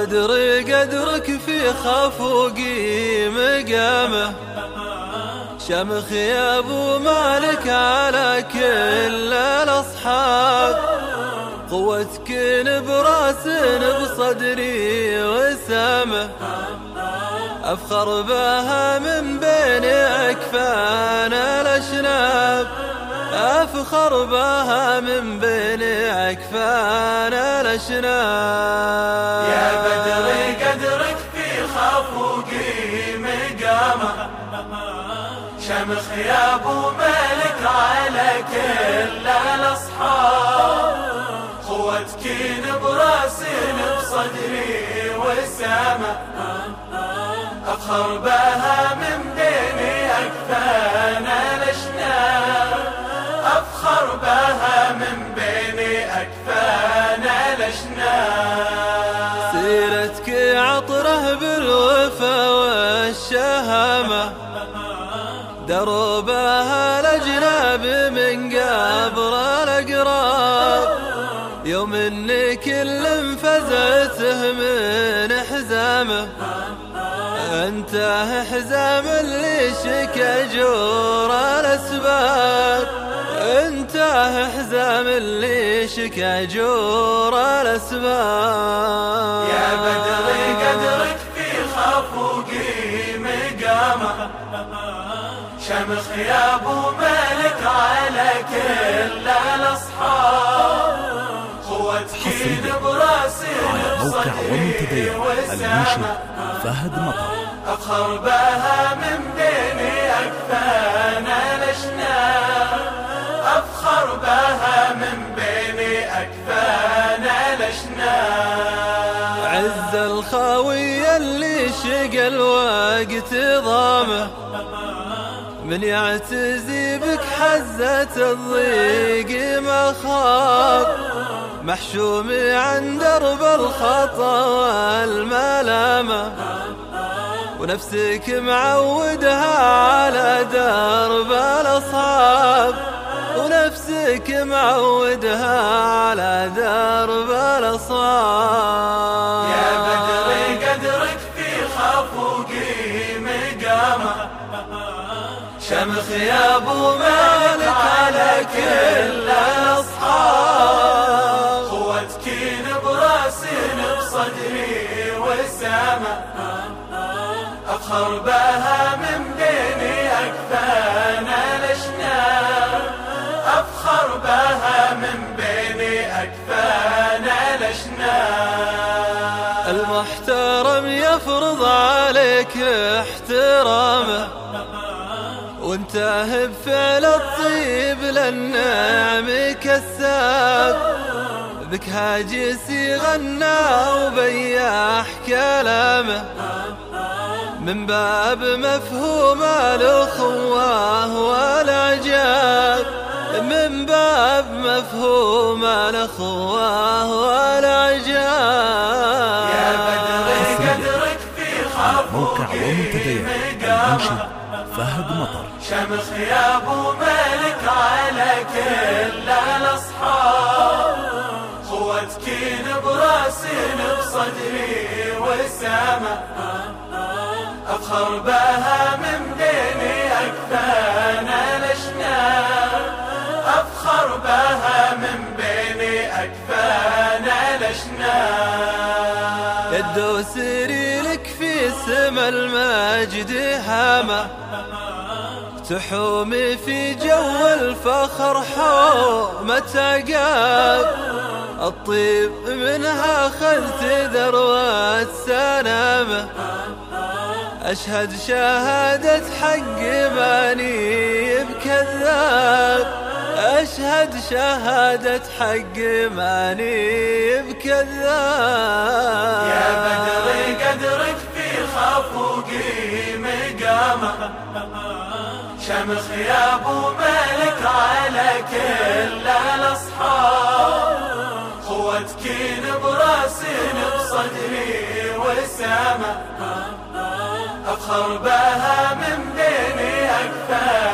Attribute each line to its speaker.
Speaker 1: بدر قدرك في خفوقي مقامه. شمخ يا أبو مالك على كل الأصحاب. قوتك براس بصدري وسامه. أفخر بها من بين أكفان الأشناب. افخر بها من بين اكفان الاشناب
Speaker 2: يا بدر قدرك في خفوقي مقامه شمخ يا أبو ملك على كل الأصحاب. قوتك براسين بصدري وسامة. اقهر بها
Speaker 1: عطره بالوفا والشهامة. دربها الأجناب من قبر الأقراب. يوم إن كل فزته من حزامه. أنت حزام اللي شكى جور الأسباب. أنت حزام اللي شكى جور الأسباب.
Speaker 2: شمخ يا ابو ملك على كل الأصحاب. قوتك براسي
Speaker 3: موقع ومنتديات المنشد فهد مطر.
Speaker 2: أقهر بها من بين أكفان الاشناب أفخر بها من بين أكفان الاشناب
Speaker 1: عز الخاوية اللي شقى الوقت ضامه. من يعتزي بك حزة الضيق ما خاب محشوم عن درب الخطأ والملامة. ونفسك معودها على درب الأصحاب. ونفسك معودها على درب الأصحاب.
Speaker 2: أبو مالك على كل الاصحاب قوتك براسين بصدري وسامة أقهر بها من بين اكفان الاشناب أفخر بها من بين اكفان الاشناب
Speaker 1: المحترم يفرض عليك احترامه. وانتهى بفعل الطيب للنعم كساب. بك هاجسي غنى وبياح كلامه. من باب مفهوم الاخوة والاعجاب من باب مفهوم الاخوة والاعجاب
Speaker 2: يا بدر قدرك في
Speaker 3: موقع
Speaker 2: خفوقي
Speaker 3: ومنتديات المنشد. فهد مطر.
Speaker 2: شمخ يا أبو ملك على كل الأصحاب. قوتك براسين بصدري وسامة اقهر بها من بين أكفان الاشناب افخر بها من بين أكفان الاشناب
Speaker 1: يدو سما المجد هامة تحومي في جو الفخر حومة عقاب الطيب منها خذت ذروة سلامة أشهد شهادة حق ماني بكذاب. أشهد شهادة حق ماني بكذاب.
Speaker 2: يا بدر قدرك شمخ يا أبو ملك على كل الأصحاب. قوتك براسين بصدري وسامة اقهر بها من بين أكفان.